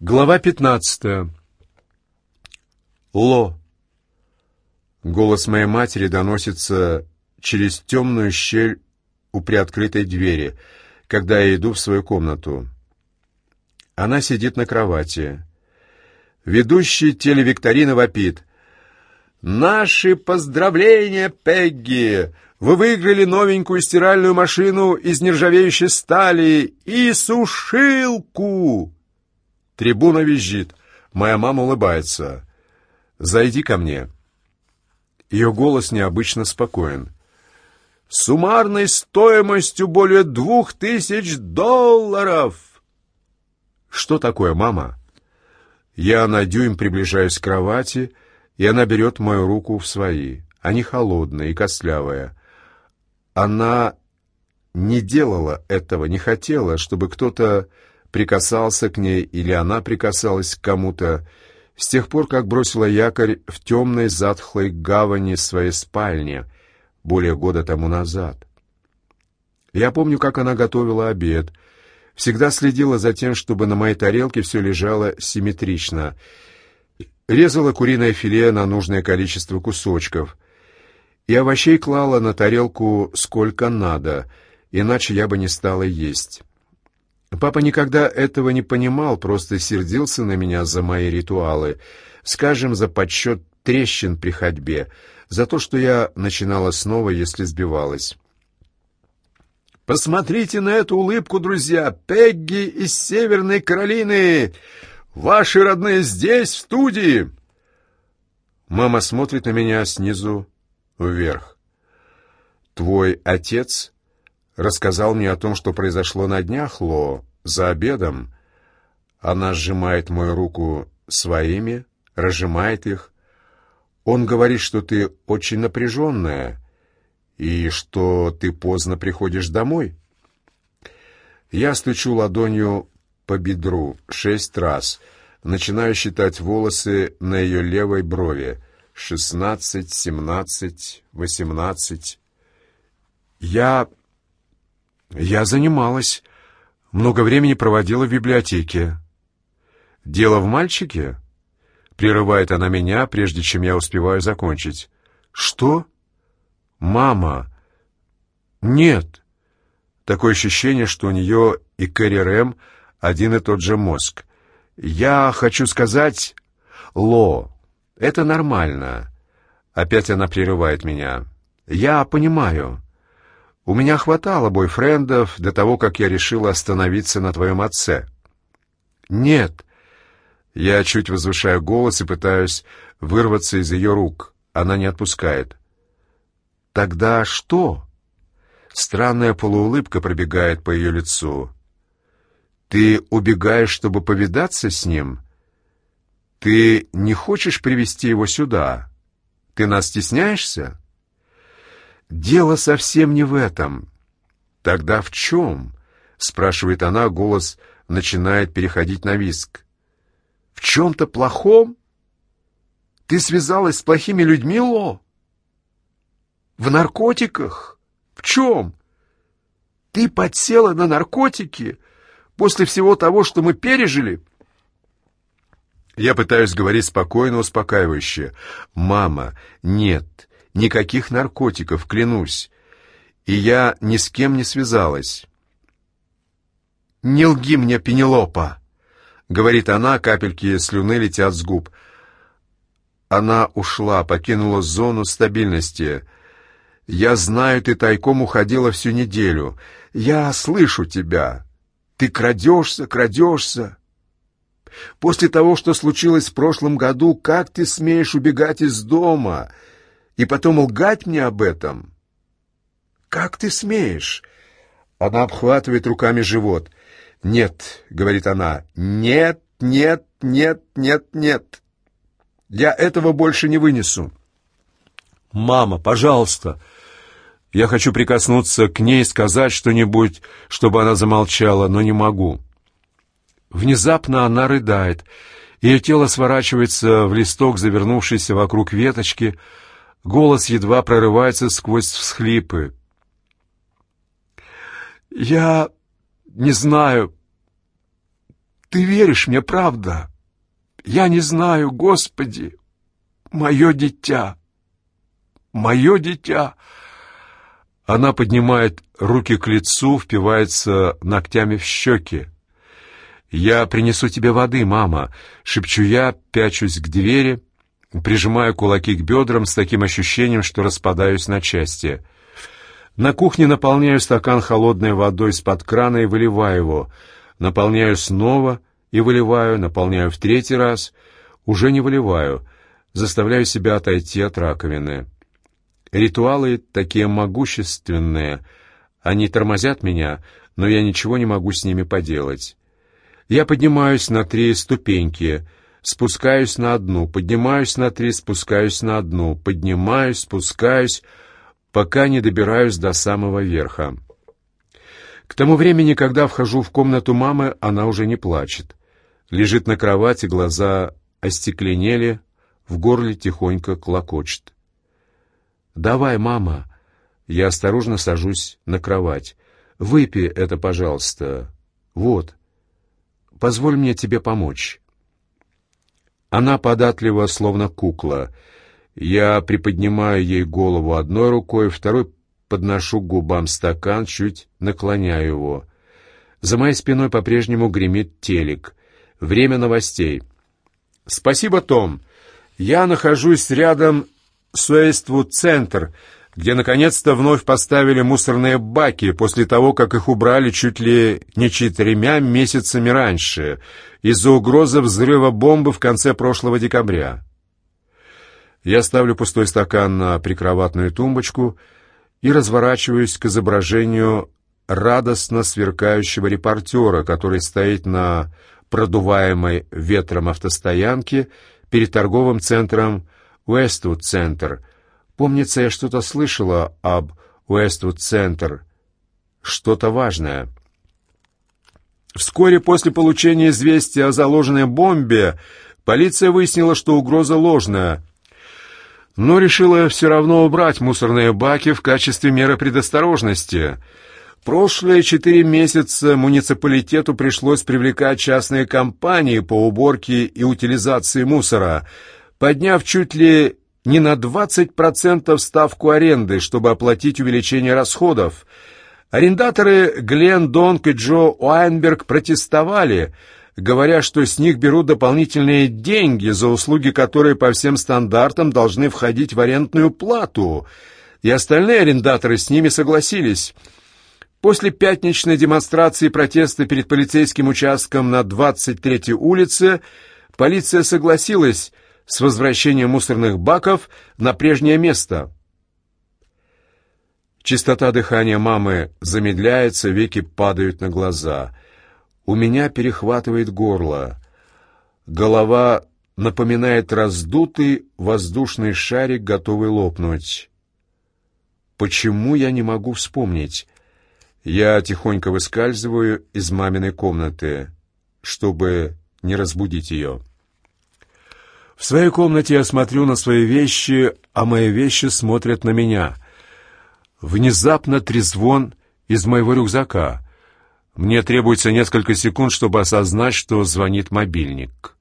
Глава пятнадцатая. Ло. Голос моей матери доносится через темную щель у приоткрытой двери, когда я иду в свою комнату. Она сидит на кровати. Ведущий телевикторина вопит. «Наши поздравления, Пегги! Вы выиграли новенькую стиральную машину из нержавеющей стали и сушилку!» Трибуна визжит. Моя мама улыбается. «Зайди ко мне». Ее голос необычно спокоен. «Суммарной стоимостью более двух тысяч долларов!» «Что такое, мама?» Я на дюйм приближаюсь к кровати, и она берет мою руку в свои. Они холодные и костлявые. Она не делала этого, не хотела, чтобы кто-то прикасался к ней или она прикасалась к кому-то, с тех пор, как бросила якорь в темной затхлой гавани своей спальни более года тому назад. Я помню, как она готовила обед, всегда следила за тем, чтобы на моей тарелке все лежало симметрично, резала куриное филе на нужное количество кусочков, и овощей клала на тарелку сколько надо, иначе я бы не стала есть. Папа никогда этого не понимал, просто сердился на меня за мои ритуалы, скажем, за подсчет трещин при ходьбе, за то, что я начинала снова, если сбивалась. «Посмотрите на эту улыбку, друзья! Пегги из Северной Каролины! Ваши родные здесь, в студии!» Мама смотрит на меня снизу вверх. «Твой отец рассказал мне о том, что произошло на днях, Ло, за обедом. Она сжимает мою руку своими, разжимает их. Он говорит, что ты очень напряженная и что ты поздно приходишь домой. Я стучу ладонью по бедру шесть раз, начинаю считать волосы на ее левой брови. Шестнадцать, семнадцать, восемнадцать. Я я занималась. Много времени проводила в библиотеке. Дело в мальчике? Прерывает она меня, прежде чем я успеваю закончить. Что? Мама. Нет. Такое ощущение, что у нее и Кэрри Рэм один и тот же мозг. Я хочу сказать... Ло, это нормально. Опять она прерывает меня. Я понимаю. У меня хватало бойфрендов до того, как я решила остановиться на твоем отце. Нет. Я чуть возвышаю голос и пытаюсь вырваться из ее рук. Она не отпускает. Тогда что? Странная полуулыбка пробегает по ее лицу. Ты убегаешь, чтобы повидаться с ним? Ты не хочешь привести его сюда? Ты нас стесняешься? Дело совсем не в этом. Тогда в чем? спрашивает она, голос начинает переходить на виск. В чем-то плохом? Ты связалась с плохими людьми, Ло? В наркотиках? В чем? Ты подсела на наркотики после всего того, что мы пережили? Я пытаюсь говорить спокойно, успокаивающе. «Мама, нет, Никаких наркотиков, клянусь. И я ни с кем не связалась. «Не лги мне, Пенелопа!» — говорит она, капельки слюны летят с губ. Она ушла, покинула зону стабильности. «Я знаю, ты тайком уходила всю неделю. Я слышу тебя. Ты крадешься, крадешься. После того, что случилось в прошлом году, как ты смеешь убегать из дома?» И потом лгать мне об этом? Как ты смеешь? Она обхватывает руками живот. Нет, говорит она. Нет, нет, нет, нет, нет. Я этого больше не вынесу. Мама, пожалуйста. Я хочу прикоснуться к ней, сказать что-нибудь, чтобы она замолчала, но не могу. Внезапно она рыдает. Ее тело сворачивается в листок, завернувшийся вокруг веточки, Голос едва прорывается сквозь всхлипы. «Я не знаю. ты веришь мне, правда? Я не знаю, Господи, мое дитя, мое дитя. Она поднимает руки к лицу, впивается ногтями в щеки. «Я принесу тебе воды, мама», — шепчу я, пячусь к двери, прижимаю кулаки к бедрам с таким ощущением, что распадаюсь на части. На кухне наполняю стакан холодной водой из-под крана и выливаю его. Наполняю снова и выливаю, наполняю в третий раз. Уже не выливаю. Заставляю себя отойти от раковины. Ритуалы такие могущественные. Они тормозят меня, но я ничего не могу с ними поделать. Я поднимаюсь на три ступеньки, спускаюсь на одну, поднимаюсь на три, спускаюсь на одну, поднимаюсь, спускаюсь, пока не добираюсь до самого верха. К тому времени, когда вхожу в комнату мамы, она уже не плачет. Лежит на кровати, глаза остекленели, в горле тихонько клокочет. «Давай, мама!» Я осторожно сажусь на кровать. «Выпей это, пожалуйста. Вот. Позволь мне тебе помочь». Она податлива, словно кукла. Я приподнимаю ей голову одной рукой, второй подношу к губам стакан, чуть наклоняю его. За моей спиной по-прежнему гремит телек. Время новостей. «Спасибо, Том. Я нахожусь рядом с Уэйствуд-центр, где наконец-то вновь поставили мусорные баки после того, как их убрали чуть ли не четырьмя месяцами раньше из-за угрозы взрыва бомбы в конце прошлого декабря. Я ставлю пустой стакан на прикроватную тумбочку и разворачиваюсь к изображению радостно сверкающего репортера, который стоит на продуваемой ветром автостоянке перед торговым центром Уэствуд-центр. Помнится, я что-то слышала об Уэствуд-центр. Что-то важное. Вскоре после получения известия о заложенной бомбе полиция выяснила, что угроза ложная, но решила все равно убрать мусорные баки в качестве меры предосторожности. Прошлые четыре месяца муниципалитету пришлось привлекать частные компании по уборке и утилизации мусора, подняв чуть ли не на 20% ставку аренды, чтобы оплатить увеличение расходов. Арендаторы Глен Донг и Джо Уайнберг протестовали – говоря, что с них берут дополнительные деньги за услуги, которые по всем стандартам должны входить в арендную плату, и остальные арендаторы с ними согласились. После пятничной демонстрации протеста перед полицейским участком на 23-й улице полиция согласилась с возвращением мусорных баков на прежнее место. Частота дыхания мамы замедляется, веки падают на глаза — у меня перехватывает горло. Голова напоминает раздутый воздушный шарик, готовый лопнуть. Почему я не могу вспомнить? Я тихонько выскальзываю из маминой комнаты, чтобы не разбудить ее. В своей комнате я смотрю на свои вещи, а мои вещи смотрят на меня. Внезапно трезвон из моего рюкзака. Мне требуется несколько секунд, чтобы осознать, что звонит мобильник.